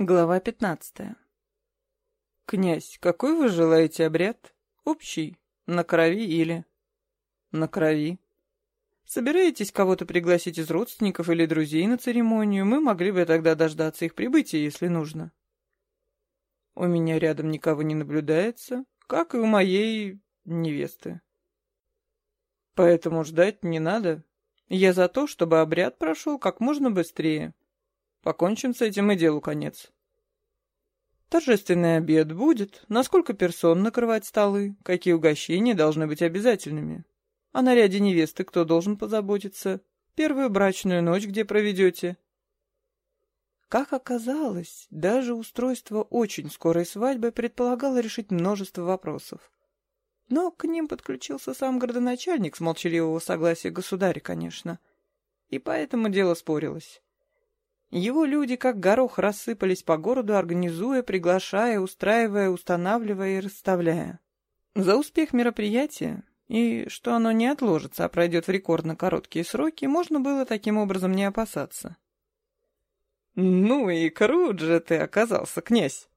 Глава пятнадцатая. «Князь, какой вы желаете обряд? Общий? На крови или...» «На крови. Собираетесь кого-то пригласить из родственников или друзей на церемонию, мы могли бы тогда дождаться их прибытия, если нужно. У меня рядом никого не наблюдается, как и у моей невесты. Поэтому ждать не надо. Я за то, чтобы обряд прошел как можно быстрее». Покончим с этим и делу конец. Торжественный обед будет, на сколько персон накрывать столы, какие угощения должны быть обязательными. О наряде невесты кто должен позаботиться, первую брачную ночь где проведете. Как оказалось, даже устройство очень скорой свадьбы предполагало решить множество вопросов. Но к ним подключился сам городоначальник с молчаливого согласия государя, конечно. И поэтому дело спорилось. Его люди как горох рассыпались по городу, организуя, приглашая, устраивая, устанавливая и расставляя. За успех мероприятия, и что оно не отложится, а пройдет в рекордно короткие сроки, можно было таким образом не опасаться. «Ну и крут же ты оказался, князь!»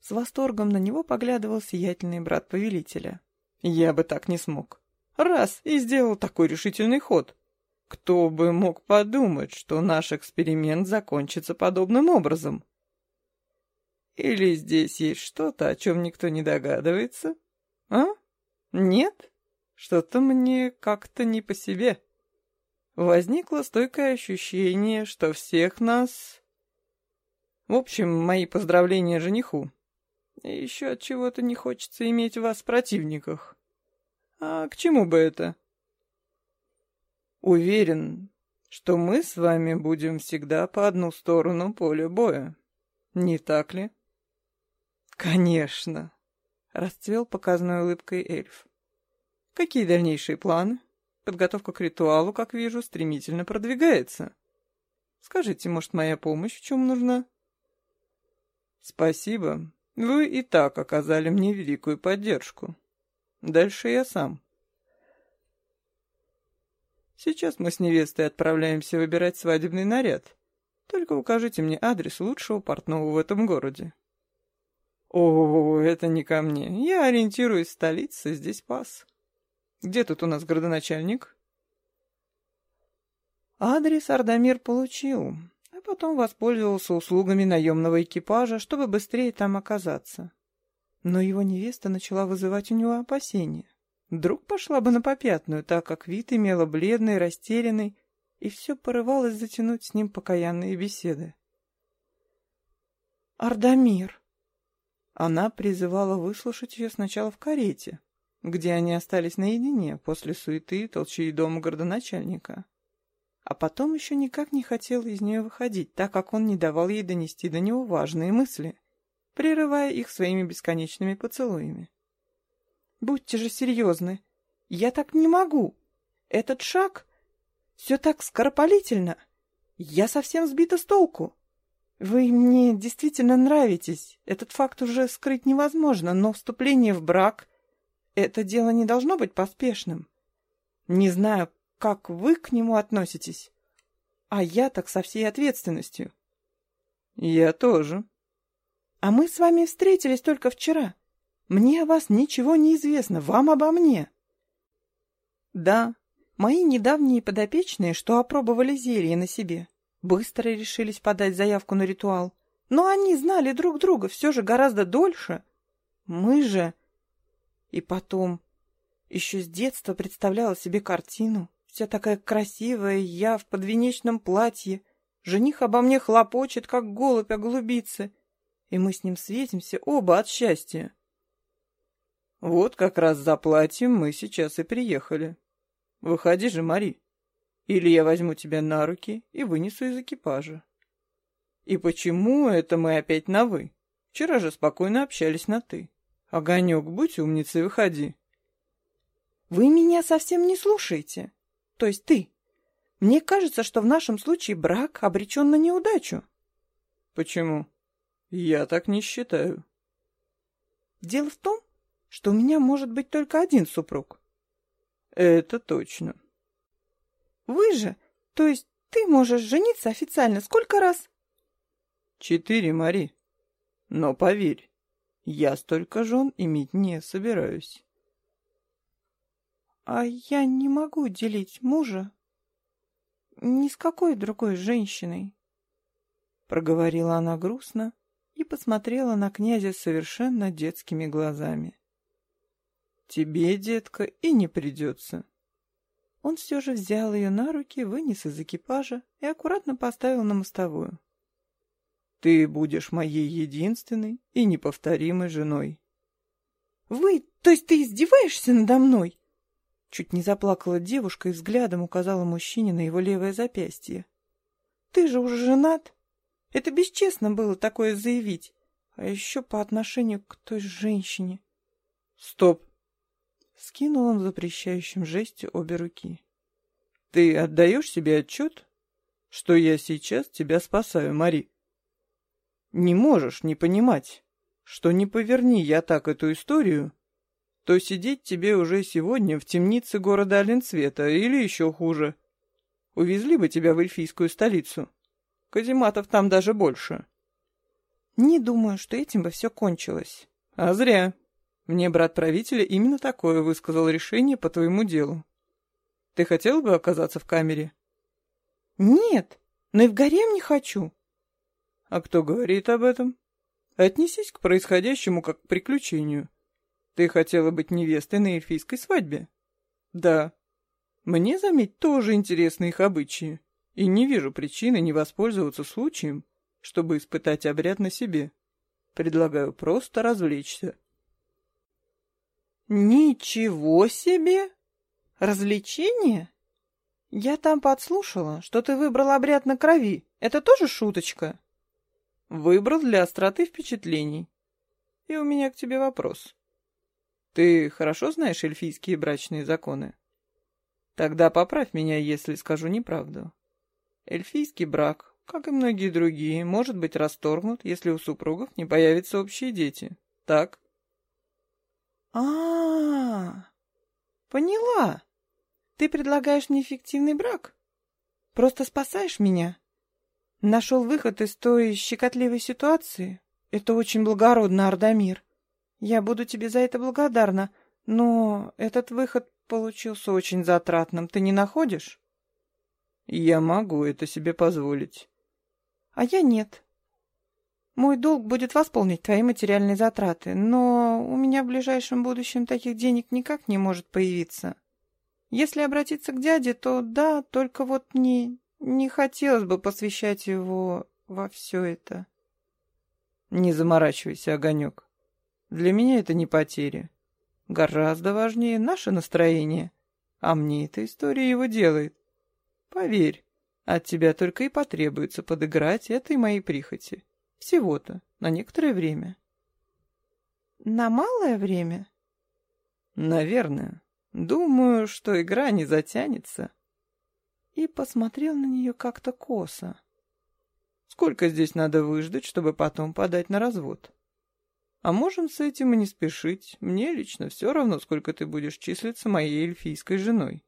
С восторгом на него поглядывал сиятельный брат повелителя. «Я бы так не смог. Раз, и сделал такой решительный ход. Кто бы мог подумать, что наш эксперимент закончится подобным образом? Или здесь есть что-то, о чем никто не догадывается? А? Нет? Что-то мне как-то не по себе. Возникло стойкое ощущение, что всех нас... В общем, мои поздравления жениху. И еще от чего-то не хочется иметь вас в противниках. А к чему бы это? Уверен, что мы с вами будем всегда по одну сторону поля боя. Не так ли? Конечно, расцвел показанной улыбкой эльф. Какие дальнейшие планы? Подготовка к ритуалу, как вижу, стремительно продвигается. Скажите, может, моя помощь в чем нужна? Спасибо. Вы и так оказали мне великую поддержку. Дальше я сам. Сейчас мы с невестой отправляемся выбирать свадебный наряд. Только укажите мне адрес лучшего портного в этом городе. О, это не ко мне. Я ориентируюсь в столице, здесь пас. Где тут у нас городоначальник? Адрес Ардамир получил, а потом воспользовался услугами наемного экипажа, чтобы быстрее там оказаться. Но его невеста начала вызывать у него опасения. Вдруг пошла бы на попятную, так как вид имела бледный, растерянный, и все порывалось затянуть с ним покаянные беседы. «Ардамир!» Она призывала выслушать ее сначала в карете, где они остались наедине после суеты и толчей дома городоначальника. А потом еще никак не хотела из нее выходить, так как он не давал ей донести до него важные мысли, прерывая их своими бесконечными поцелуями. Будьте же серьезны. Я так не могу. Этот шаг... Все так скоропалительно. Я совсем сбита с толку. Вы мне действительно нравитесь. Этот факт уже скрыть невозможно, но вступление в брак... Это дело не должно быть поспешным. Не знаю, как вы к нему относитесь, а я так со всей ответственностью. Я тоже. А мы с вами встретились только вчера. Мне о вас ничего не известно, вам обо мне. Да, мои недавние подопечные, что опробовали зелье на себе, быстро решились подать заявку на ритуал. Но они знали друг друга все же гораздо дольше. Мы же... И потом... Еще с детства представляла себе картину. Вся такая красивая, я в подвенечном платье. Жених обо мне хлопочет, как голубь о голубице. И мы с ним светимся оба от счастья. Вот как раз за платьем мы сейчас и приехали. Выходи же, Мари. Или я возьму тебя на руки и вынесу из экипажа. И почему это мы опять на «вы»? Вчера же спокойно общались на «ты». Огонек, будь умницей, выходи. Вы меня совсем не слушаете. То есть ты. Мне кажется, что в нашем случае брак обречен на неудачу. Почему? Я так не считаю. Дело в том, что у меня может быть только один супруг. Это точно. Вы же, то есть ты можешь жениться официально сколько раз? Четыре, Мари. Но поверь, я столько жен иметь не собираюсь. А я не могу делить мужа ни с какой другой женщиной. Проговорила она грустно и посмотрела на князя совершенно детскими глазами. Тебе, детка, и не придется. Он все же взял ее на руки, вынес из экипажа и аккуратно поставил на мостовую. Ты будешь моей единственной и неповторимой женой. Вы, то есть ты издеваешься надо мной? Чуть не заплакала девушка и взглядом указала мужчине на его левое запястье. Ты же уже женат. Это бесчестно было такое заявить. А еще по отношению к той женщине. Стоп. Скинул он в запрещающем жесте обе руки. Ты отдаешь себе отчет, что я сейчас тебя спасаю, Мари? Не можешь не понимать, что не поверни я так эту историю, то сидеть тебе уже сегодня в темнице города Оленцвета или еще хуже. Увезли бы тебя в эльфийскую столицу. Казематов там даже больше. Не думаю, что этим бы все кончилось. А зря. Мне брат правителя именно такое высказал решение по твоему делу. Ты хотел бы оказаться в камере? Нет, но и в гарем не хочу. А кто говорит об этом? Отнесись к происходящему как к приключению. Ты хотела быть невестой на эльфийской свадьбе? Да. Мне, заметь, тоже интересны их обычаи, и не вижу причины не воспользоваться случаем, чтобы испытать обряд на себе. Предлагаю просто развлечься. Ничего себе! Развлечение? Я там подслушала, что ты выбрал обряд на крови. Это тоже шуточка? Выбрал для остроты впечатлений. И у меня к тебе вопрос. Ты хорошо знаешь эльфийские брачные законы? Тогда поправь меня, если скажу неправду. Эльфийский брак, как и многие другие, может быть расторгнут, если у супругов не появятся общие дети. Так? А, -а, -а поняла. Ты предлагаешь мне фиктивный брак? Просто спасаешь меня? Нашел выход из той щекотливой ситуации. Это очень благородно, Ардамир. Я буду тебе за это благодарна, но этот выход получился очень затратным. Ты не находишь? Я могу это себе позволить. А я нет. Мой долг будет восполнить твои материальные затраты, но у меня в ближайшем будущем таких денег никак не может появиться. Если обратиться к дяде, то да, только вот не не хотелось бы посвящать его во все это. Не заморачивайся, Огонек. Для меня это не потеря. Гораздо важнее наше настроение. А мне эта история его делает. Поверь, от тебя только и потребуется подыграть этой моей прихоти. Всего-то, на некоторое время. На малое время? Наверное. Думаю, что игра не затянется и посмотрел на нее как-то косо. «Сколько здесь надо выждать, чтобы потом подать на развод? А можем с этим и не спешить. Мне лично все равно, сколько ты будешь числиться моей эльфийской женой.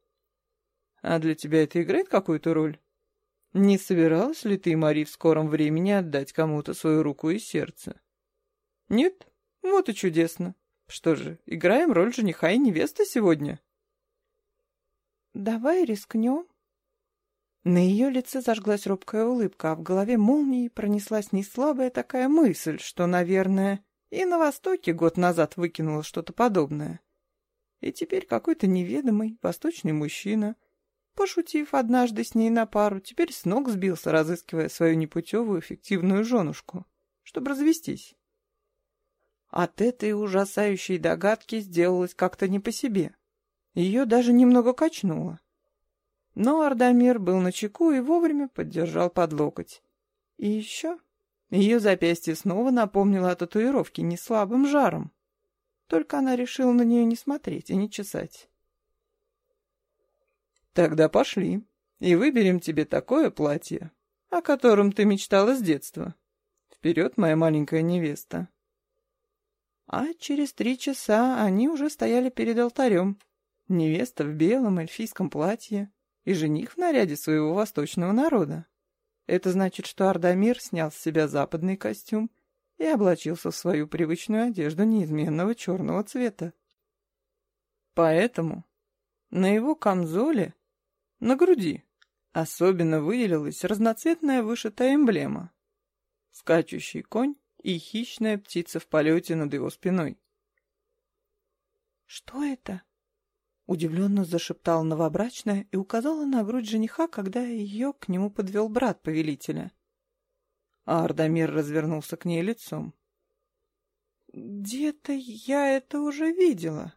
А для тебя это играет какую-то роль? Не собиралась ли ты, Мари, в скором времени отдать кому-то свою руку и сердце? Нет? Вот и чудесно. Что же, играем роль жениха и невесты сегодня?» «Давай рискнем», на ее лице зажглась робкая улыбка, а в голове молнией пронеслась неслабая такая мысль, что, наверное, и на Востоке год назад выкинула что-то подобное. И теперь какой-то неведомый восточный мужчина, пошутив однажды с ней на пару, теперь с ног сбился, разыскивая свою непутевую эффективную женушку, чтобы развестись. От этой ужасающей догадки сделалось как-то не по себе. Ее даже немного качнуло. Но Ардамир был на чеку и вовремя поддержал под локоть. И еще ее запястье снова напомнило о татуировке неслабым жаром. Только она решила на нее не смотреть и не чесать. «Тогда пошли и выберем тебе такое платье, о котором ты мечтала с детства. Вперед, моя маленькая невеста!» А через три часа они уже стояли перед алтарем. Невеста в белом эльфийском платье, и жених в наряде своего восточного народа. Это значит, что Ардамир снял с себя западный костюм и облачился в свою привычную одежду неизменного черного цвета. Поэтому на его камзоле, на груди, особенно выделилась разноцветная вышитая эмблема. Скачущий конь и хищная птица в полете над его спиной. «Что это?» Удивленно зашептала новобрачная и указала на грудь жениха, когда ее к нему подвел брат повелителя. А Ардамир развернулся к ней лицом. «Где-то я это уже видела».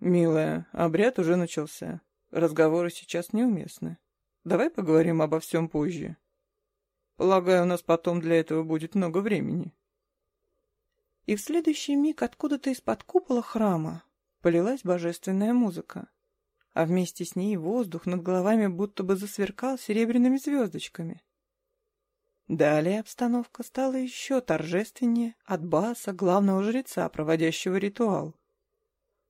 «Милая, обряд уже начался. Разговоры сейчас неуместны. Давай поговорим обо всем позже. Полагаю, у нас потом для этого будет много времени». И в следующий миг откуда-то из-под купола храма полилась божественная музыка, а вместе с ней воздух над головами будто бы засверкал серебряными звездочками. Далее обстановка стала еще торжественнее от баса главного жреца, проводящего ритуал.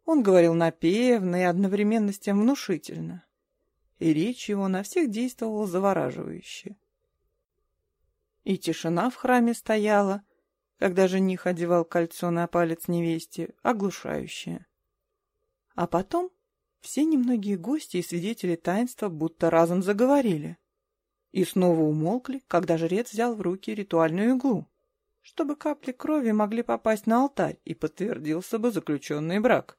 Он говорил напевно и одновременно с тем внушительно, и речь его на всех действовала завораживающе. И тишина в храме стояла, когда жених одевал кольцо на палец невесте, оглушающая. А потом все немногие гости и свидетели таинства будто разом заговорили. И снова умолкли, когда жрец взял в руки ритуальную иглу, чтобы капли крови могли попасть на алтарь и подтвердился бы заключенный брак.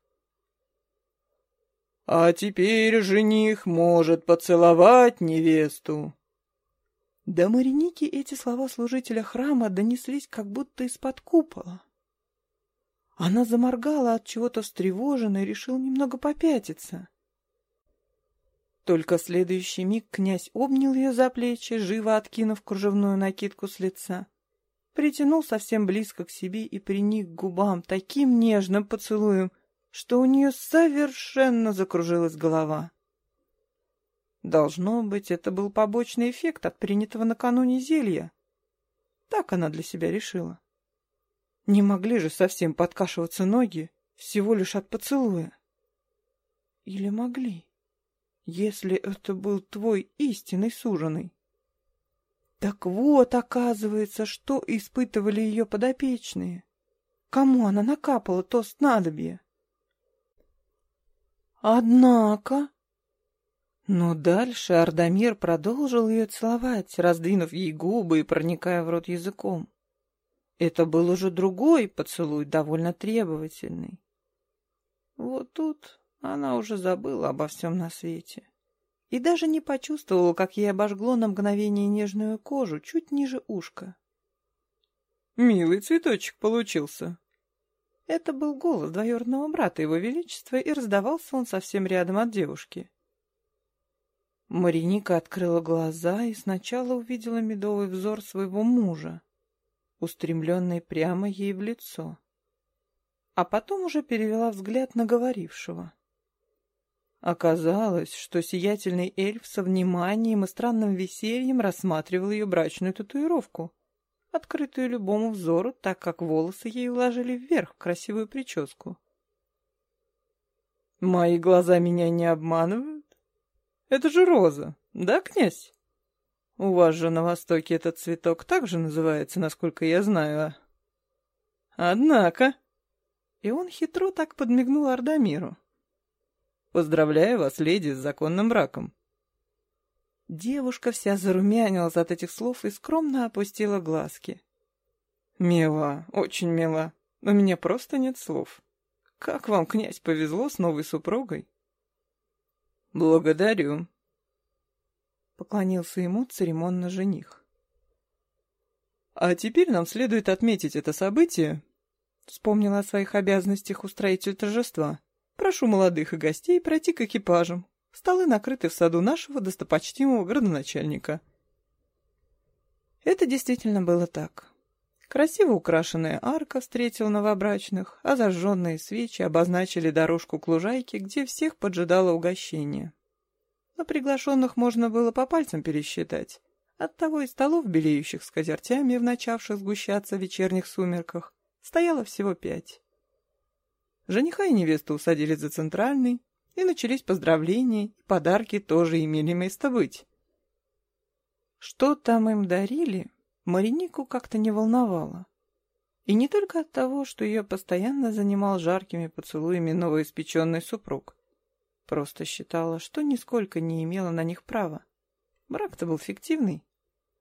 «А теперь жених может поцеловать невесту», до Мариники эти слова служителя храма донеслись как будто из-под купола. Она заморгала от чего-то встревоженно и решил немного попятиться. Только в следующий миг князь обнял ее за плечи, живо откинув кружевную накидку с лица, притянул совсем близко к себе и приник к губам таким нежным поцелуем, что у нее совершенно закружилась голова. Должно быть, это был побочный эффект от принятого накануне зелья. Так она для себя решила. Не могли же совсем подкашиваться ноги всего лишь от поцелуя. Или могли, если это был твой истинный суженый? Так вот, оказывается, что испытывали ее подопечные. Кому она накапала то снадобье? Однако... Но дальше Ардамир продолжил ее целовать, раздвинув ей губы и проникая в рот языком. Это был уже другой поцелуй, довольно требовательный. Вот тут она уже забыла обо всем на свете. И даже не почувствовала, как ей обожгло на мгновение нежную кожу чуть ниже ушка. «Милый цветочек получился». Это был голос двоюродного брата его величества, и раздавался он совсем рядом от девушки. Мариника открыла глаза и сначала увидела медовый взор своего мужа, устремленный прямо ей в лицо, а потом уже перевела взгляд на говорившего. Оказалось, что сиятельный эльф со вниманием и странным весельем рассматривал ее брачную татуировку, открытую любому взору, так как волосы ей уложили вверх в красивую прическу. «Мои глаза меня не обманывают?» Это же роза, да, князь? У вас же на Востоке этот цветок также называется, насколько я знаю. Однако... И он хитро так подмигнул Ардамиру. Поздравляю вас, леди, с законным браком. Девушка вся зарумянилась от этих слов и скромно опустила глазки. Мила, очень мила. У меня просто нет слов. Как вам, князь, повезло с новой супругой? «Благодарю», — поклонился ему церемонно жених. «А теперь нам следует отметить это событие», — вспомнила о своих обязанностях устроитель торжества. «Прошу молодых и гостей пройти к экипажам. Столы накрыты в саду нашего достопочтимого градоначальника». Это действительно было так. Красиво украшенная арка встретила новобрачных, а зажженные свечи обозначили дорожку к лужайке, где всех поджидало угощение. Но приглашенных можно было по пальцам пересчитать. Оттого и столов, белеющих скатертями в начавших сгущаться в вечерних сумерках, стояло всего пять. Жениха и невесту усадили за центральный, и начались поздравления, и подарки тоже имели место быть. Что там им дарили, Маринику как-то не волновало. И не только от того, что ее постоянно занимал жаркими поцелуями новоиспеченный супруг. Просто считала, что нисколько не имела на них права. Брак-то был фиктивный.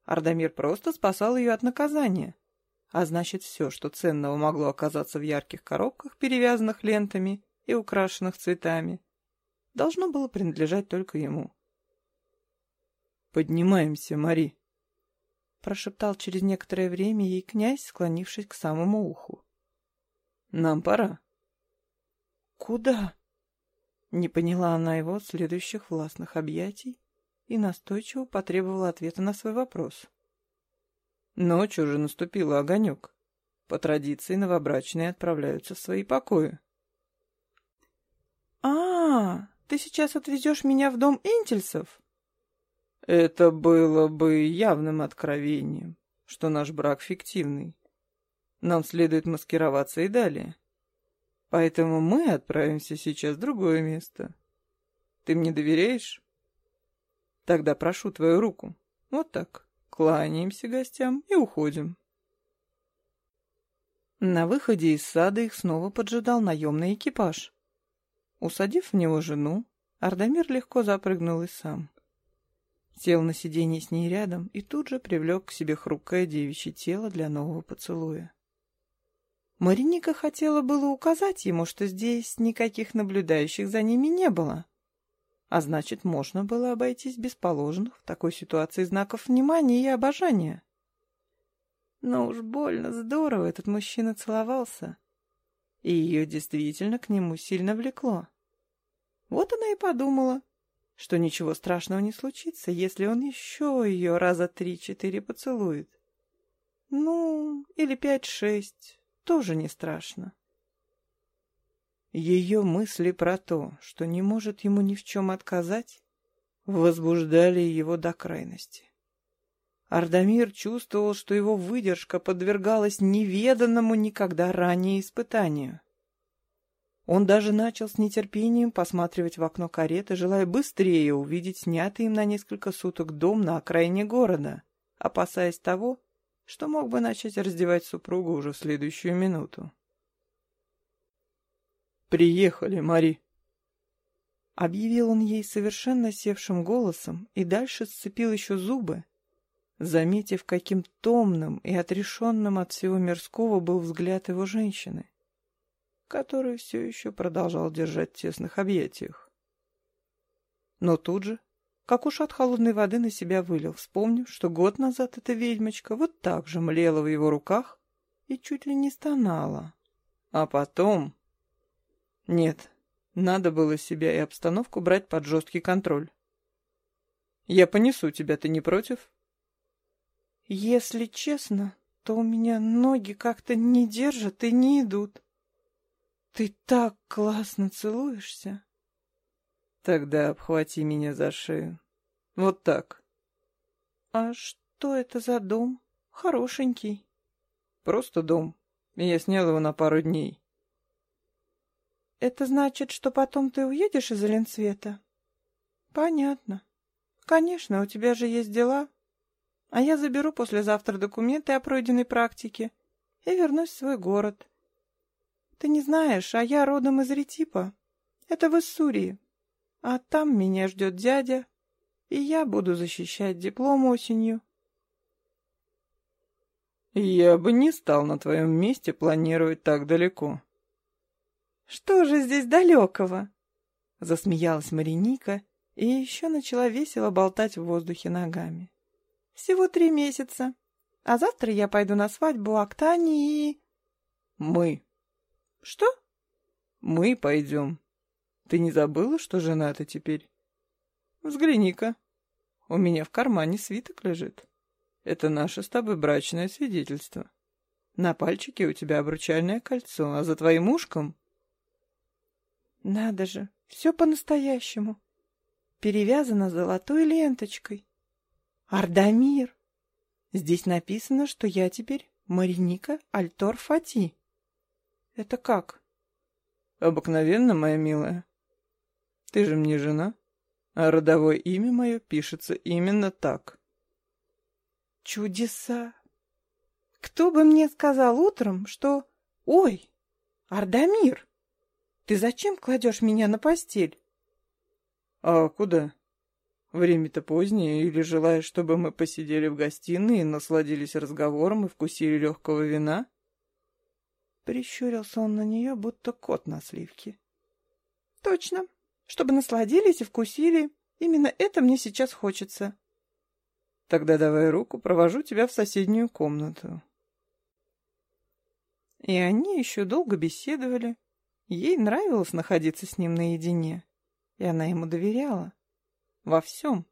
Ардамир просто спасал ее от наказания. А значит, все, что ценного могло оказаться в ярких коробках, перевязанных лентами и украшенных цветами, должно было принадлежать только ему. «Поднимаемся, Мари», — прошептал через некоторое время ей князь, склонившись к самому уху. «Нам пора». «Куда?» Не поняла она его следующих властных объятий и настойчиво потребовала ответа на свой вопрос. Ночь уже наступила, огонек. По традиции новобрачные отправляются в свои покои. а, -а, -а ты сейчас отвезешь меня в дом Интельсов?» Это было бы явным откровением, что наш брак фиктивный. Нам следует маскироваться и далее. Поэтому мы отправимся сейчас в другое место. Ты мне доверяешь? Тогда прошу твою руку. Вот так. Кланяемся гостям и уходим. На выходе из сада их снова поджидал наемный экипаж. Усадив в него жену, Ардамир легко запрыгнул и сам. Сел на сиденье с ней рядом и тут же привлек к себе хрупкое девичье тело для нового поцелуя. Мариника хотела было указать ему, что здесь никаких наблюдающих за ними не было. А значит, можно было обойтись без положенных в такой ситуации знаков внимания и обожания. Но уж больно здорово этот мужчина целовался. И ее действительно к нему сильно влекло. Вот она и подумала, что ничего страшного не случится, если он еще ее раза три-четыре поцелует. Ну, или пять-шесть, тоже не страшно. Ее мысли про то, что не может ему ни в чем отказать, возбуждали его до крайности. Ардамир чувствовал, что его выдержка подвергалась неведанному никогда ранее испытанию. Он даже начал с нетерпением посматривать в окно кареты, желая быстрее увидеть снятый им на несколько суток дом на окраине города, опасаясь того, что мог бы начать раздевать супругу уже в следующую минуту. «Приехали, Мари!» Объявил он ей совершенно севшим голосом и дальше сцепил еще зубы, заметив, каким томным и отрешенным от всего мирского был взгляд его женщины, которую все еще продолжал держать в тесных объятиях. Но тут же как уж от холодной воды на себя вылил, вспомнив, что год назад эта ведьмочка вот так же млела в его руках и чуть ли не стонала. А потом... Нет, надо было себя и обстановку брать под жесткий контроль. Я понесу тебя, ты не против? Если честно, то у меня ноги как-то не держат и не идут. Ты так классно целуешься. Тогда обхвати меня за шею. Вот так. А что это за дом? Хорошенький. Просто дом. Я снял его на пару дней. Это значит, что потом ты уедешь из Ленцвета? Понятно. Конечно, у тебя же есть дела. А я заберу послезавтра документы о пройденной практике и вернусь в свой город. Ты не знаешь, а я родом из Ретипа. Это в Иссурии. А там меня ждет дядя, и я буду защищать диплом осенью. Я бы не стал на твоем месте планировать так далеко. Что же здесь далекого? Засмеялась Мариника и еще начала весело болтать в воздухе ногами. Всего три месяца. А завтра я пойду на свадьбу Актани и... Мы. Что? Мы пойдем. Ты не забыла, что жена-то теперь? Взгляни-ка. У меня в кармане свиток лежит. Это наше с тобой брачное свидетельство. На пальчике у тебя обручальное кольцо, а за твоим ушком... Надо же, все по-настоящему. Перевязано золотой ленточкой. Ардамир. Здесь написано, что я теперь Мариника Альтор Фати. Это как? Обыкновенно, моя милая. Ты же мне жена, а родовое имя мое пишется именно так. Чудеса! Кто бы мне сказал утром, что... Ой, Ардамир, ты зачем кладешь меня на постель? А куда? Время-то позднее, или желаешь, чтобы мы посидели в гостиной и насладились разговором и вкусили легкого вина? Прищурился он на нее, будто кот на сливке. Точно, чтобы насладились и вкусили. Именно это мне сейчас хочется. Тогда давай руку, провожу тебя в соседнюю комнату. И они еще долго беседовали. Ей нравилось находиться с ним наедине, и она ему доверяла. Во всем.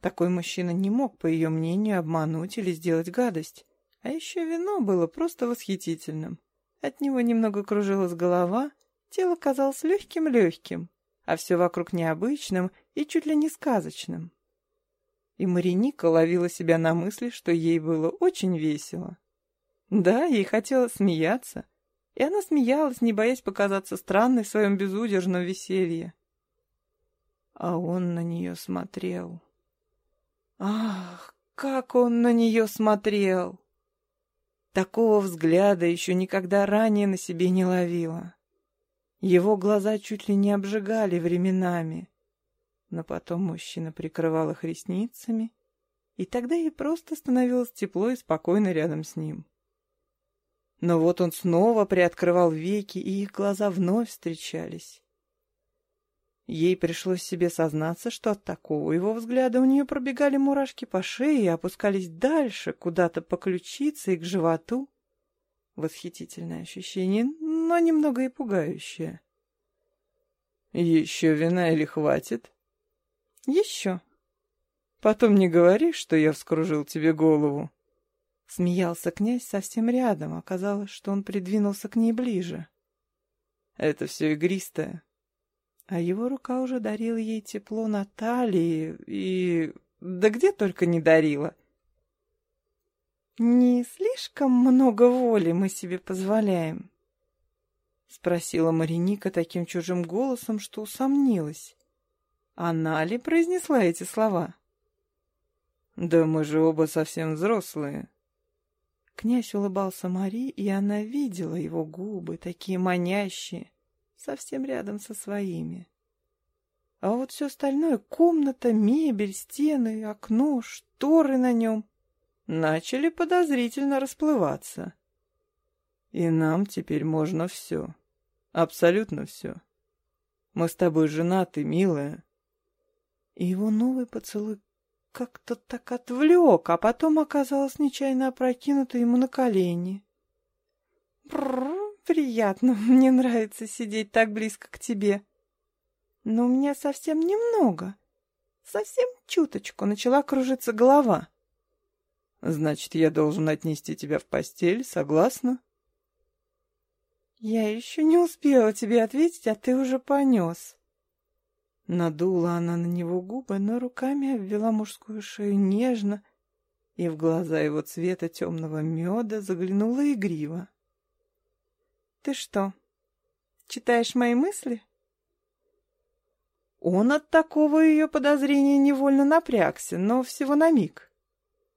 Такой мужчина не мог, по ее мнению, обмануть или сделать гадость. А еще вино было просто восхитительным. От него немного кружилась голова, тело казалось легким-легким, а все вокруг необычным и чуть ли не сказочным. И Мариника ловила себя на мысли, что ей было очень весело. Да, ей хотелось смеяться. И она смеялась, не боясь показаться странной в своем безудержном веселье. А он на нее смотрел. Ах, как он на нее смотрел! Такого взгляда еще никогда ранее на себе не ловила. Его глаза чуть ли не обжигали временами. Но потом мужчина прикрывал их ресницами, и тогда ей просто становилось тепло и спокойно рядом с ним. Но вот он снова приоткрывал веки, и их глаза вновь встречались. Ей пришлось себе сознаться, что от такого его взгляда у нее пробегали мурашки по шее и опускались дальше, куда-то по ключице и к животу. Восхитительное ощущение, но немного и пугающее. «Еще вина или хватит?» «Еще». «Потом не говори, что я вскружил тебе голову». Смеялся князь совсем рядом, оказалось, что он придвинулся к ней ближе. Это все игристое. А его рука уже дарила ей тепло на талии и... Да где только не дарила. «Не слишком много воли мы себе позволяем?» — спросила Мариника таким чужим голосом, что усомнилась. Она ли произнесла эти слова? «Да мы же оба совсем взрослые», Князь улыбался Мари, и она видела его губы, такие манящие, совсем рядом со своими. А вот все остальное — комната, мебель, стены, окно, шторы на нем — начали подозрительно расплываться. И нам теперь можно все. Абсолютно все. Мы с тобой женаты, милая. И его новый поцелуй как-то так отвлек, а потом оказалось нечаянно опрокинуто ему на колени. Бррр, приятно, мне нравится сидеть так близко к тебе. Но у меня совсем немного, совсем чуточку начала кружиться голова. Значит, я должен отнести тебя в постель, согласна? Я еще не успела тебе ответить, а ты уже понес. Надула она на него губы, но руками обвела мужскую шею нежно, и в глаза его цвета темного меда заглянула игриво. «Ты что, читаешь мои мысли?» Он от такого ее подозрения невольно напрягся, но всего на миг.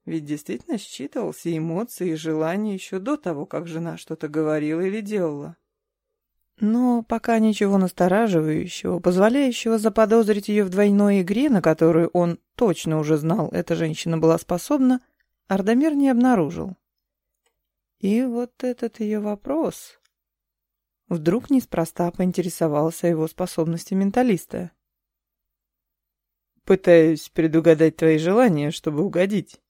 Ведь действительно считывал все эмоции и желания еще до того, как жена что-то говорила или делала. Но пока ничего настораживающего, позволяющего заподозрить ее в двойной игре, на которую он точно уже знал, эта женщина была способна, Ардамир не обнаружил. И вот этот ее вопрос... Вдруг неспроста поинтересовался его способности менталиста. «Пытаюсь предугадать твои желания, чтобы угодить».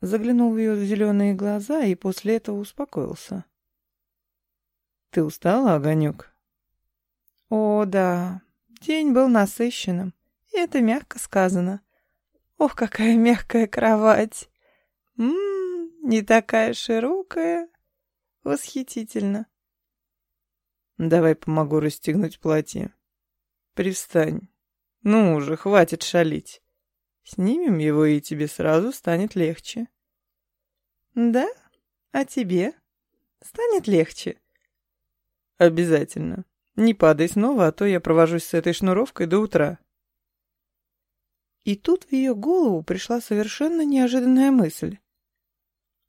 Заглянул в ее зеленые глаза и после этого успокоился. Ты устала, Огонек? О, да. День был насыщенным. И это мягко сказано. Ох, какая мягкая кровать. Ммм, не такая широкая. Восхитительно. Давай помогу расстегнуть платье. Привстань. Ну уже, хватит шалить. Снимем его, и тебе сразу станет легче. Да? А тебе? Станет легче? Обязательно. Не падай снова, а то я провожусь с этой шнуровкой до утра. И тут в ее голову пришла совершенно неожиданная мысль.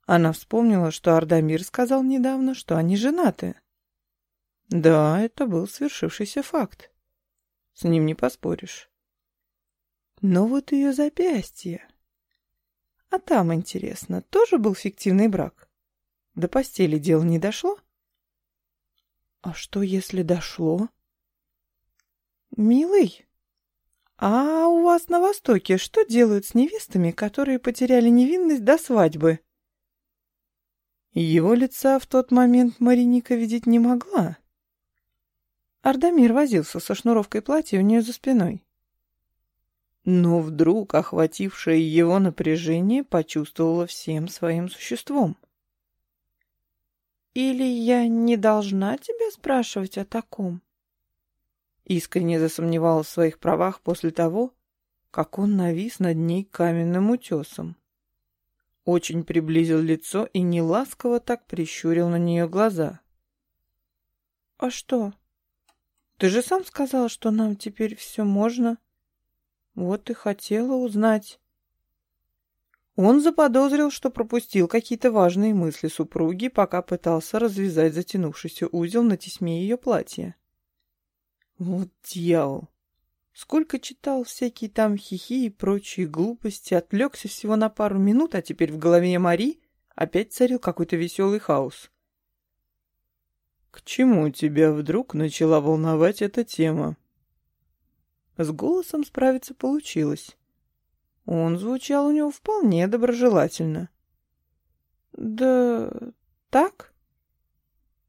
Она вспомнила, что Ардамир сказал недавно, что они женаты. Да, это был свершившийся факт. С ним не поспоришь. Но вот ее запястье. А там, интересно, тоже был фиктивный брак? До постели дело не дошло? А что, если дошло? Милый, а у вас на Востоке что делают с невестами, которые потеряли невинность до свадьбы? Его лица в тот момент Мариника видеть не могла. Ардамир возился со шнуровкой платья у нее за спиной. Но вдруг охватившее его напряжение почувствовала всем своим существом. «Или я не должна тебя спрашивать о таком?» Искренне засомневалась в своих правах после того, как он навис над ней каменным утесом. Очень приблизил лицо и неласково так прищурил на нее глаза. «А что? Ты же сам сказал, что нам теперь все можно. Вот и хотела узнать». Он заподозрил, что пропустил какие-то важные мысли супруги, пока пытался развязать затянувшийся узел на тесьме ее платья. Вот дьявол! Сколько читал всякие там хихи и прочие глупости, отвлекся всего на пару минут, а теперь в голове Мари опять царил какой-то веселый хаос. «К чему тебя вдруг начала волновать эта тема?» С голосом справиться получилось. Он звучал у него вполне доброжелательно. «Да так?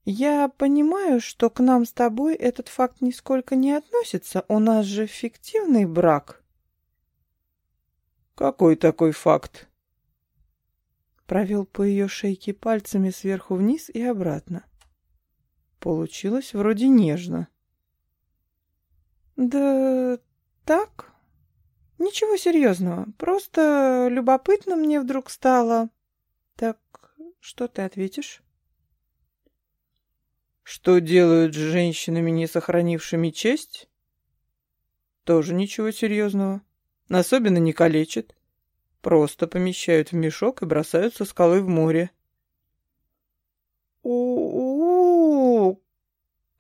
Я понимаю, что к нам с тобой этот факт нисколько не относится. У нас же фиктивный брак». «Какой такой факт?» Провел по ее шейке пальцами сверху вниз и обратно. Получилось вроде нежно. «Да так?» Ничего серьезного, просто любопытно мне вдруг стало. Так что ты ответишь? Что делают с женщинами, не сохранившими честь? Тоже ничего серьезного. Особенно не калечат. Просто помещают в мешок и бросают со скалы в море.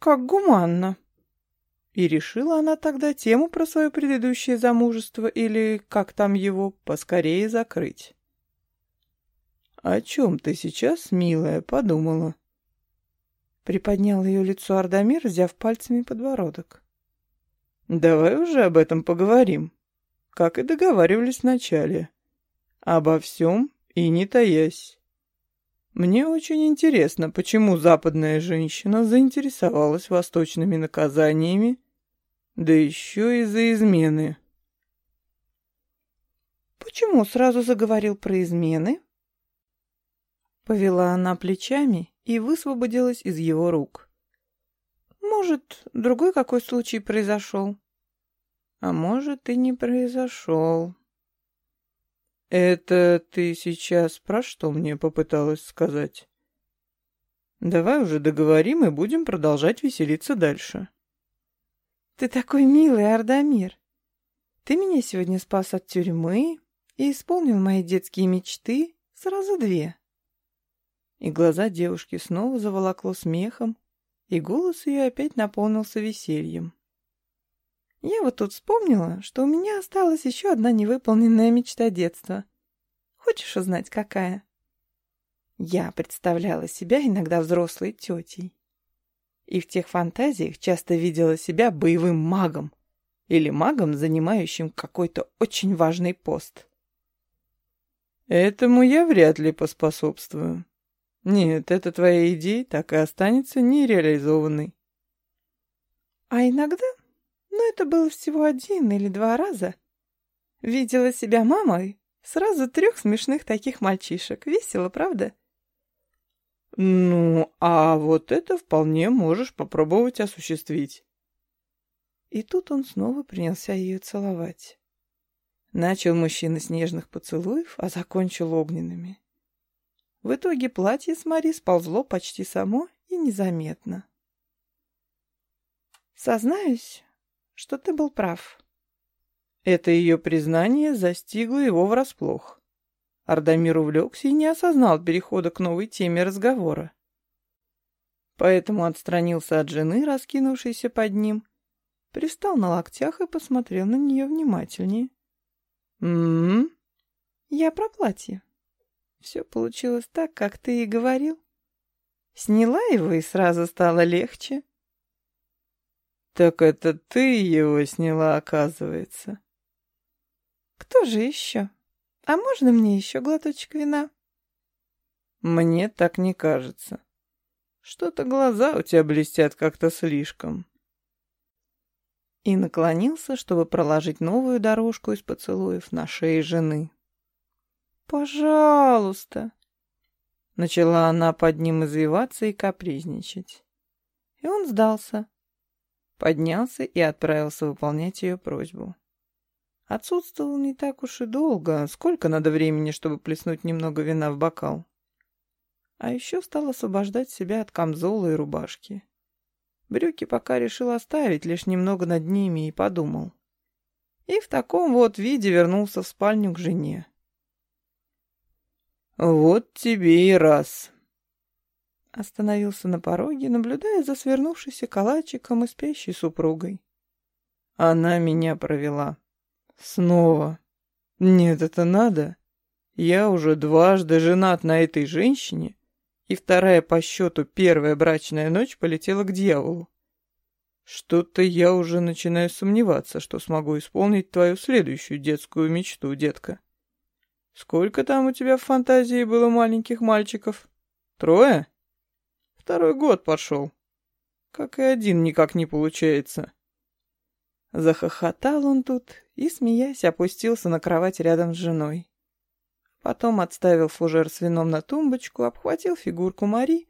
Как гуманно. И решила она тогда тему про свое предыдущее замужество или, как там его, поскорее закрыть. «О чем ты сейчас, милая, подумала?» Приподнял ее лицо Ардамир, взяв пальцами подбородок. «Давай уже об этом поговорим, как и договаривались вначале. Обо всем и не таясь. Мне очень интересно, почему западная женщина заинтересовалась восточными наказаниями да еще из-за измены. «Почему сразу заговорил про измены?» Повела она плечами и высвободилась из его рук. «Может, другой какой случай произошел?» «А может, и не произошел». «Это ты сейчас про что мне попыталась сказать?» «Давай уже договорим и будем продолжать веселиться дальше». Ты такой милый, Ардамир. Ты меня сегодня спас от тюрьмы и исполнил мои детские мечты сразу две. И глаза девушки снова заволокло смехом, и голос ее опять наполнился весельем. Я вот тут вспомнила, что у меня осталась еще одна невыполненная мечта детства. Хочешь узнать, какая? Я представляла себя иногда взрослой тетей и в тех фантазиях часто видела себя боевым магом или магом, занимающим какой-то очень важный пост. Этому я вряд ли поспособствую. Нет, эта твоя идея так и останется нереализованной. А иногда, ну это было всего один или два раза, видела себя мамой сразу трех смешных таких мальчишек. Весело, правда? — «Ну, а вот это вполне можешь попробовать осуществить». И тут он снова принялся ее целовать. Начал мужчина с нежных поцелуев, а закончил огненными. В итоге платье с Мари сползло почти само и незаметно. «Сознаюсь, что ты был прав». Это ее признание застигло его врасплох. Ардамир увлекся и не осознал перехода к новой теме разговора. Поэтому отстранился от жены, раскинувшейся под ним, пристал на локтях и посмотрел на нее внимательнее. «М-м-м?» «Я про платье. Все получилось так, как ты и говорил. Сняла его, и сразу стало легче». «Так это ты его сняла, оказывается». «Кто же еще? А можно мне еще глоточек вина?» «Мне так не кажется. Что-то глаза у тебя блестят как-то слишком» и наклонился, чтобы проложить новую дорожку из поцелуев на шее жены. «Пожалуйста!» Начала она под ним извиваться и капризничать. И он сдался. Поднялся и отправился выполнять ее просьбу. Отсутствовал не так уж и долго, сколько надо времени, чтобы плеснуть немного вина в бокал. А еще стал освобождать себя от камзола и рубашки. Брюки пока решил оставить, лишь немного над ними и подумал. И в таком вот виде вернулся в спальню к жене. «Вот тебе и раз!» Остановился на пороге, наблюдая за свернувшейся калачиком и спящей супругой. Она меня провела. Снова. Нет, это надо. Я уже дважды женат на этой женщине, и вторая по счету первая брачная ночь полетела к дьяволу. Что-то я уже начинаю сомневаться, что смогу исполнить твою следующую детскую мечту, детка. Сколько там у тебя в фантазии было маленьких мальчиков? Трое? Второй год пошел. Как и один никак не получается. Захохотал он тут и, смеясь, опустился на кровать рядом с женой. Потом отставил фужер с вином на тумбочку, обхватил фигурку Мари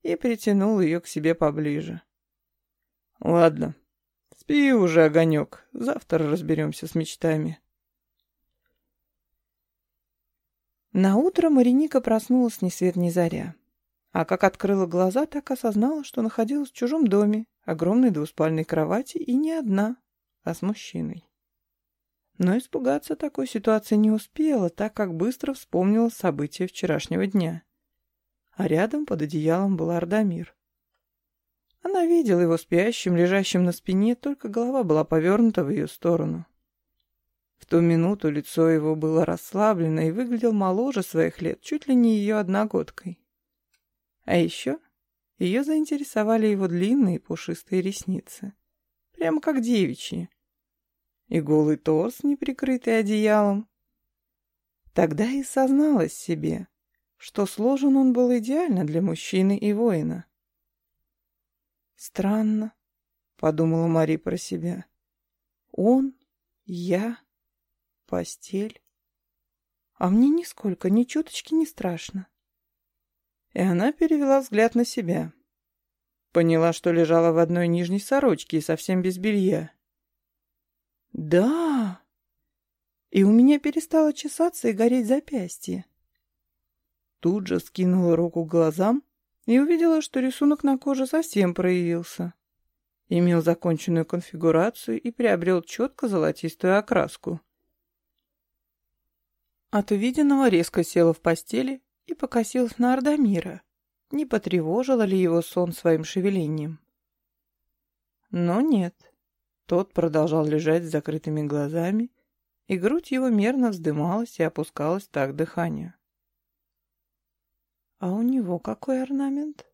и притянул ее к себе поближе. «Ладно, спи уже, огонек, завтра разберемся с мечтами». На утро Мариника проснулась ни свет ни заря. А как открыла глаза, так осознала, что находилась в чужом доме, огромной двуспальной кровати и не одна, а с мужчиной. Но испугаться такой ситуации не успела, так как быстро вспомнила события вчерашнего дня. А рядом под одеялом был Ардамир. Она видела его спящим, лежащим на спине, только голова была повернута в ее сторону. В ту минуту лицо его было расслаблено и выглядел моложе своих лет, чуть ли не ее одногодкой. А еще ее заинтересовали его длинные пушистые ресницы, прямо как девичьи, и голый торс, не прикрытый одеялом. Тогда и созналась себе, что сложен он был идеально для мужчины и воина. «Странно», — подумала Мари про себя. «Он, я, постель. А мне нисколько, ни чуточки не страшно». И она перевела взгляд на себя. Поняла, что лежала в одной нижней сорочке и совсем без белья. Да. И у меня перестало чесаться и гореть запястье. Тут же скинула руку к глазам и увидела, что рисунок на коже совсем проявился. Имел законченную конфигурацию и приобрел четко золотистую окраску. От увиденного резко села в постели и покосилась на Ардамира. Не потревожила ли его сон своим шевелением? Но нет. Тот продолжал лежать с закрытыми глазами, и грудь его мерно вздымалась и опускалась так дыхание. «А у него какой орнамент?»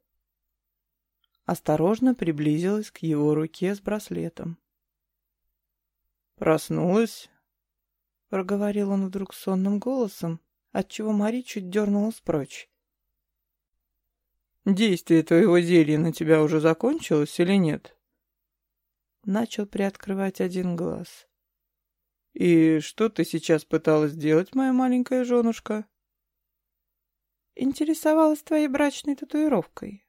Осторожно приблизилась к его руке с браслетом. «Проснулась?» — проговорил он вдруг сонным голосом, отчего Мари чуть дернулась прочь. «Действие твоего зелья на тебя уже закончилось или нет?» начал приоткрывать один глаз. «И что ты сейчас пыталась сделать, моя маленькая женушка?» «Интересовалась твоей брачной татуировкой,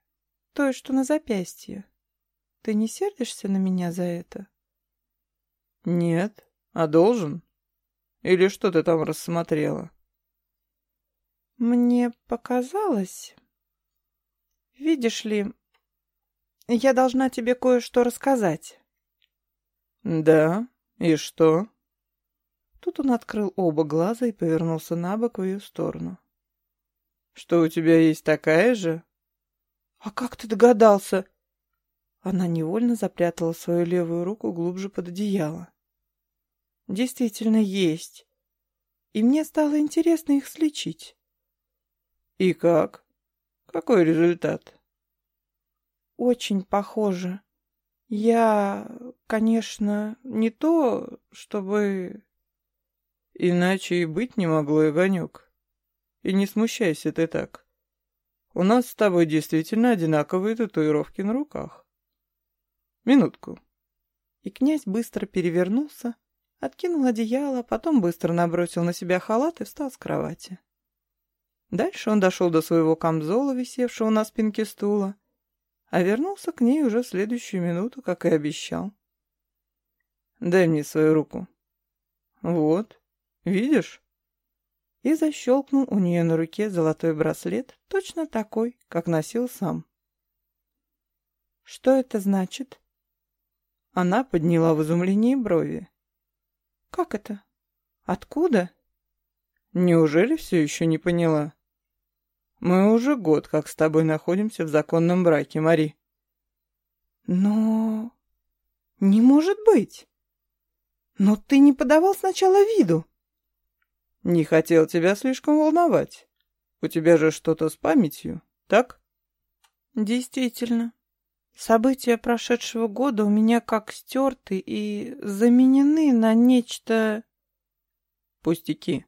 той, что на запястье. Ты не сердишься на меня за это?» «Нет. А должен? Или что ты там рассмотрела?» «Мне показалось...» «Видишь ли, я должна тебе кое-что рассказать». «Да? И что?» Тут он открыл оба глаза и повернулся на бок в ее сторону. «Что, у тебя есть такая же?» «А как ты догадался?» Она невольно запрятала свою левую руку глубже под одеяло. «Действительно есть. И мне стало интересно их слечить». «И как? Какой результат?» «Очень похоже. Я, конечно, не то, чтобы...» «Иначе и быть не могло, Огонек. И не смущайся ты так. У нас с тобой действительно одинаковые татуировки на руках. Минутку. И князь быстро перевернулся, откинул одеяло, потом быстро набросил на себя халат и встал с кровати. Дальше он дошел до своего камзола, висевшего на спинке стула, а вернулся к ней уже в следующую минуту, как и обещал. «Дай мне свою руку». «Вот, видишь?» И защелкнул у нее на руке золотой браслет, точно такой, как носил сам. «Что это значит?» Она подняла в изумлении брови. «Как это? Откуда?» «Неужели все еще не поняла?» «Мы уже год как с тобой находимся в законном браке, Мари». «Но... не может быть! Но ты не подавал сначала виду!» «Не хотел тебя слишком волновать. У тебя же что-то с памятью, так?» «Действительно. События прошедшего года у меня как стерты и заменены на нечто... Пустяки.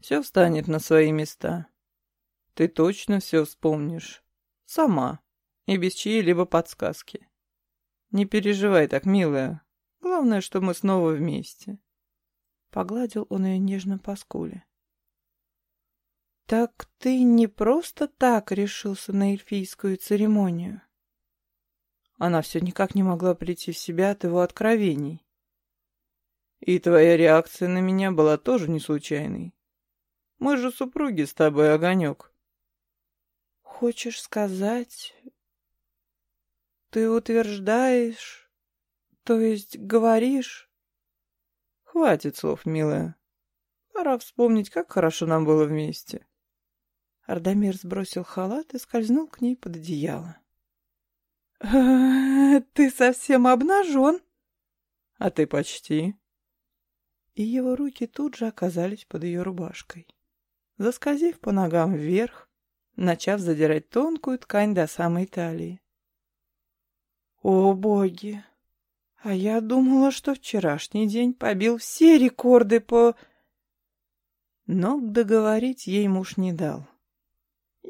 Все встанет на свои места. Ты точно все вспомнишь. Сама. И без чьей-либо подсказки. Не переживай так, милая. Главное, что мы снова вместе. Погладил он ее нежно по скуле. «Так ты не просто так решился на эльфийскую церемонию?» Она все никак не могла прийти в себя от его откровений. И твоя реакция на меня была тоже не случайной. Мы же супруги с тобой, Огонек. Хочешь сказать... Ты утверждаешь... То есть говоришь... Хватит слов, милая. Пора вспомнить, как хорошо нам было вместе. Ардамир сбросил халат и скользнул к ней под одеяло. «Ты совсем обнажен?» «А ты почти». И его руки тут же оказались под ее рубашкой. Заскользив по ногам вверх, начав задирать тонкую ткань до самой талии. «О, боги! А я думала, что вчерашний день побил все рекорды по...» Но договорить ей муж не дал.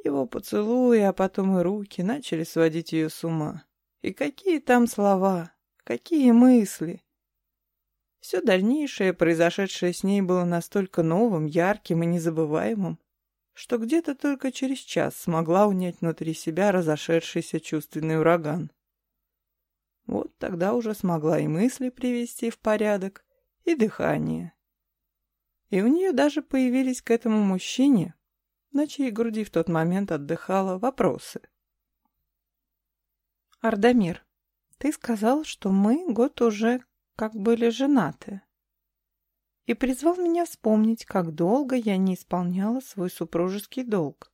Его поцелуи, а потом и руки начали сводить ее с ума. И какие там слова, какие мысли. Все дальнейшее, произошедшее с ней, было настолько новым, ярким и незабываемым, что где-то только через час смогла унять внутри себя разошедшийся чувственный ураган. Вот тогда уже смогла и мысли привести в порядок, и дыхание. И у нее даже появились к этому мужчине на чьей груди в тот момент отдыхала, вопросы. «Ардамир, ты сказал, что мы год уже как были женаты, и призвал меня вспомнить, как долго я не исполняла свой супружеский долг.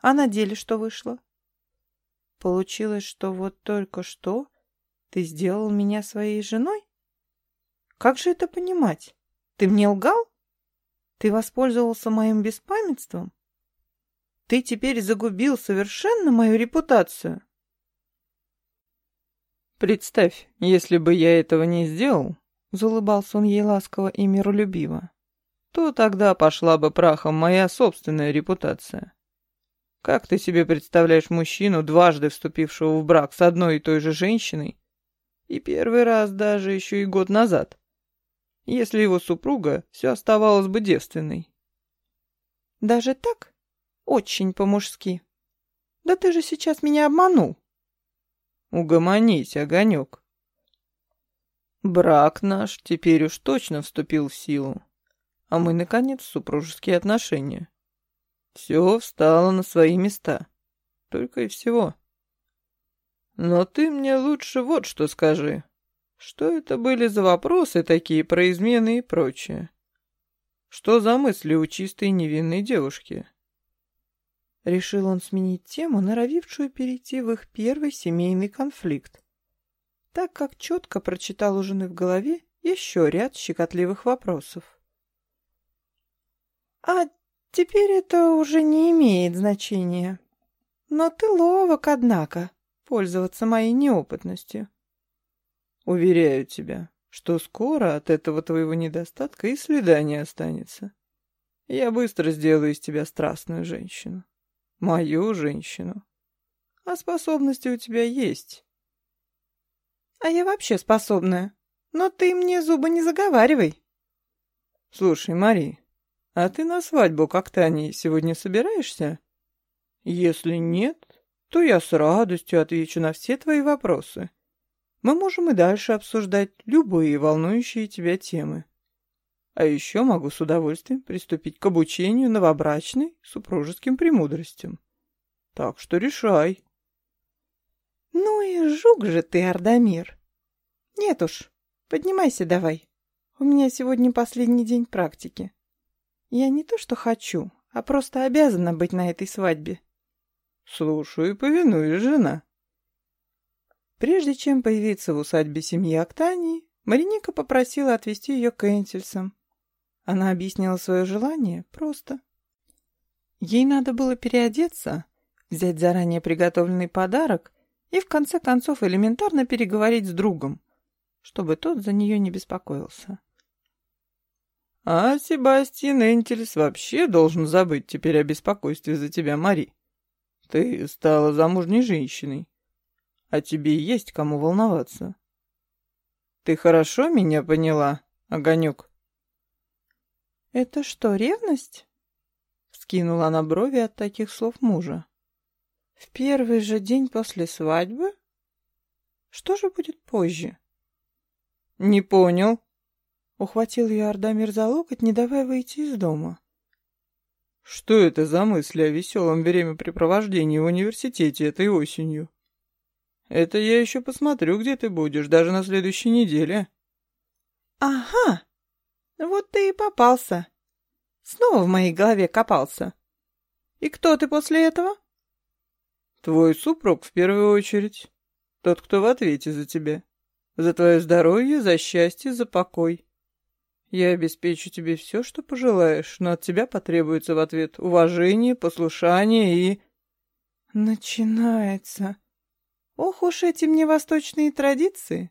А на деле что вышло? Получилось, что вот только что ты сделал меня своей женой? Как же это понимать? Ты мне лгал? Ты воспользовался моим беспамятством? Ты теперь загубил совершенно мою репутацию. Представь, если бы я этого не сделал, заулыбался он ей ласково и миролюбиво, то тогда пошла бы прахом моя собственная репутация. Как ты себе представляешь мужчину, дважды вступившего в брак с одной и той же женщиной, и первый раз даже еще и год назад, если его супруга все оставалась бы девственной? Даже так? Очень по-мужски. Да ты же сейчас меня обманул. Угомонись, огонек. Брак наш теперь уж точно вступил в силу, а мы, наконец, супружеские отношения. Все встало на свои места. Только и всего. Но ты мне лучше вот что скажи. Что это были за вопросы такие про измены и прочее? Что за мысли у чистой невинной девушки? Решил он сменить тему, норовившую перейти в их первый семейный конфликт, так как четко прочитал у жены в голове еще ряд щекотливых вопросов. «А теперь это уже не имеет значения. Но ты ловок, однако, пользоваться моей неопытностью». «Уверяю тебя, что скоро от этого твоего недостатка и следа не останется. Я быстро сделаю из тебя страстную женщину. Мою женщину. А способности у тебя есть. А я вообще способная. Но ты мне зубы не заговаривай. Слушай, Мари, а ты на свадьбу к Октании сегодня собираешься? Если нет, то я с радостью отвечу на все твои вопросы мы можем и дальше обсуждать любые волнующие тебя темы. А еще могу с удовольствием приступить к обучению новобрачной супружеским премудростям. Так что решай. Ну и жук же ты, Ардамир. Нет уж, поднимайся давай. У меня сегодня последний день практики. Я не то что хочу, а просто обязана быть на этой свадьбе. Слушаю и повинуюсь, жена. Прежде чем появиться в усадьбе семьи Октании, Мариника попросила отвезти ее к Энтельсам. Она объяснила свое желание просто. Ей надо было переодеться, взять заранее приготовленный подарок и в конце концов элементарно переговорить с другом, чтобы тот за нее не беспокоился. А Себастьян Энтельс вообще должен забыть теперь о беспокойстве за тебя, Мари. Ты стала замужней женщиной а тебе есть кому волноваться. Ты хорошо меня поняла, Огонек? Это что, ревность? Вскинула она брови от таких слов мужа. В первый же день после свадьбы? Что же будет позже? Не понял. Ухватил ее Ардамир за локоть, не давая выйти из дома. Что это за мысли о веселом времяпрепровождении в университете этой осенью? Это я еще посмотрю, где ты будешь, даже на следующей неделе. Ага, вот ты и попался. Снова в моей голове копался. И кто ты после этого? Твой супруг в первую очередь. Тот, кто в ответе за тебя. За твое здоровье, за счастье, за покой. Я обеспечу тебе все, что пожелаешь, но от тебя потребуется в ответ уважение, послушание и... Начинается. Ох уж эти мне восточные традиции.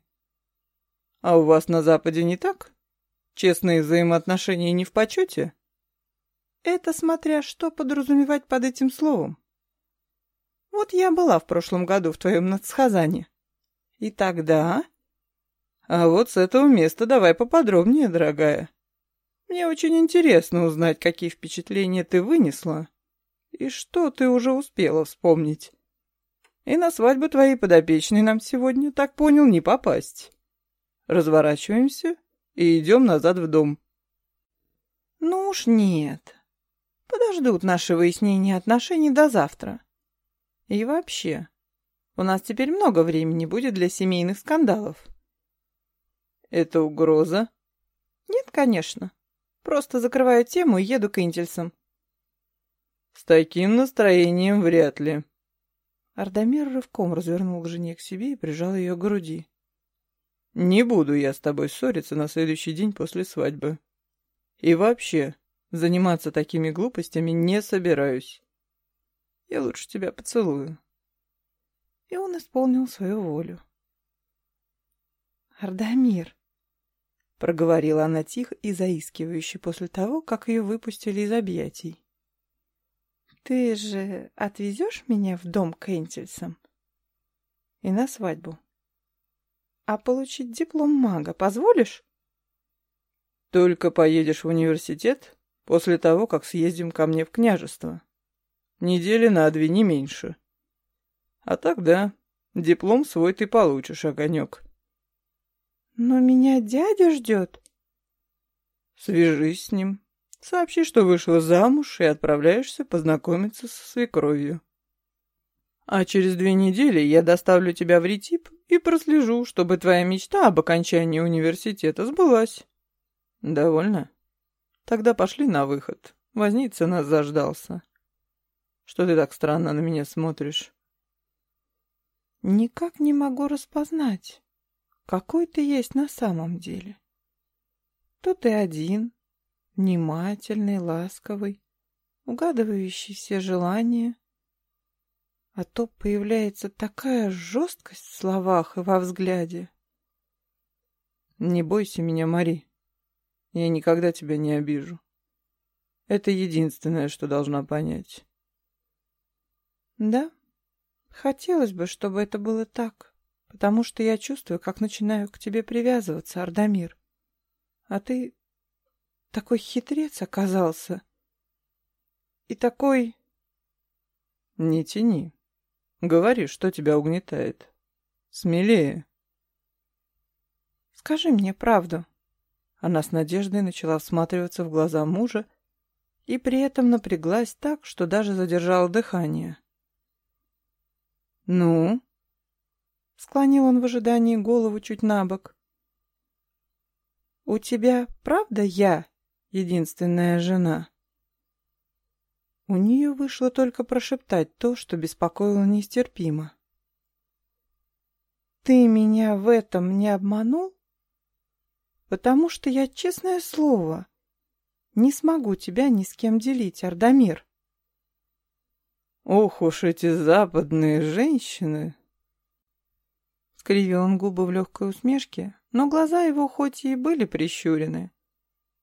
А у вас на Западе не так? Честные взаимоотношения не в почете? Это смотря что подразумевать под этим словом. Вот я была в прошлом году в твоем надсхазане. И тогда... А вот с этого места давай поподробнее, дорогая. Мне очень интересно узнать, какие впечатления ты вынесла и что ты уже успела вспомнить. И на свадьбу твоей подопечной нам сегодня, так понял, не попасть. Разворачиваемся и идем назад в дом. Ну уж нет. Подождут наши выяснения отношений до завтра. И вообще, у нас теперь много времени будет для семейных скандалов. Это угроза? Нет, конечно. Просто закрываю тему и еду к Интельсам. С таким настроением вряд ли. Ардамир рывком развернул к жене к себе и прижал ее к груди. «Не буду я с тобой ссориться на следующий день после свадьбы. И вообще, заниматься такими глупостями не собираюсь. Я лучше тебя поцелую». И он исполнил свою волю. «Ардамир», — проговорила она тихо и заискивающе после того, как ее выпустили из объятий. Ты же отвезешь меня в дом к Энтельсам? И на свадьбу. А получить диплом мага позволишь? Только поедешь в университет после того, как съездим ко мне в княжество. Недели на две, не меньше. А тогда диплом свой ты получишь, огонек. Но меня дядя ждет. Свяжись с ним. Сообщи, что вышла замуж и отправляешься познакомиться со свекровью. А через две недели я доставлю тебя в Ритип и прослежу, чтобы твоя мечта об окончании университета сбылась. Довольно? Тогда пошли на выход. Возница нас заждался. Что ты так странно на меня смотришь? Никак не могу распознать, какой ты есть на самом деле. То ты один, внимательный, ласковый, угадывающий все желания, а то появляется такая жесткость в словах и во взгляде. Не бойся меня, Мари. Я никогда тебя не обижу. Это единственное, что должна понять. Да, хотелось бы, чтобы это было так, потому что я чувствую, как начинаю к тебе привязываться, Ардамир. А ты такой хитрец оказался. И такой... Не тяни. Говори, что тебя угнетает. Смелее. Скажи мне правду. Она с надеждой начала всматриваться в глаза мужа и при этом напряглась так, что даже задержала дыхание. «Ну?» — склонил он в ожидании голову чуть на бок. «У тебя правда я единственная жена?» У нее вышло только прошептать то, что беспокоило нестерпимо. «Ты меня в этом не обманул? Потому что я, честное слово, не смогу тебя ни с кем делить, Ардамир». «Ох уж эти западные женщины!» Скривил он губы в легкой усмешке, но глаза его хоть и были прищурены,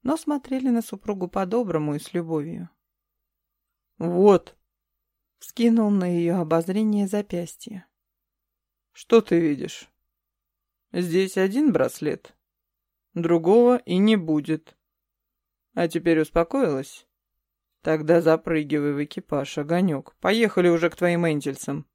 но смотрели на супругу по-доброму и с любовью. «Вот!» — скинул на ее обозрение запястье. «Что ты видишь? Здесь один браслет, другого и не будет. А теперь успокоилась? Тогда запрыгивай в экипаж, огонек. Поехали уже к твоим энтельцам».